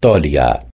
Tolia.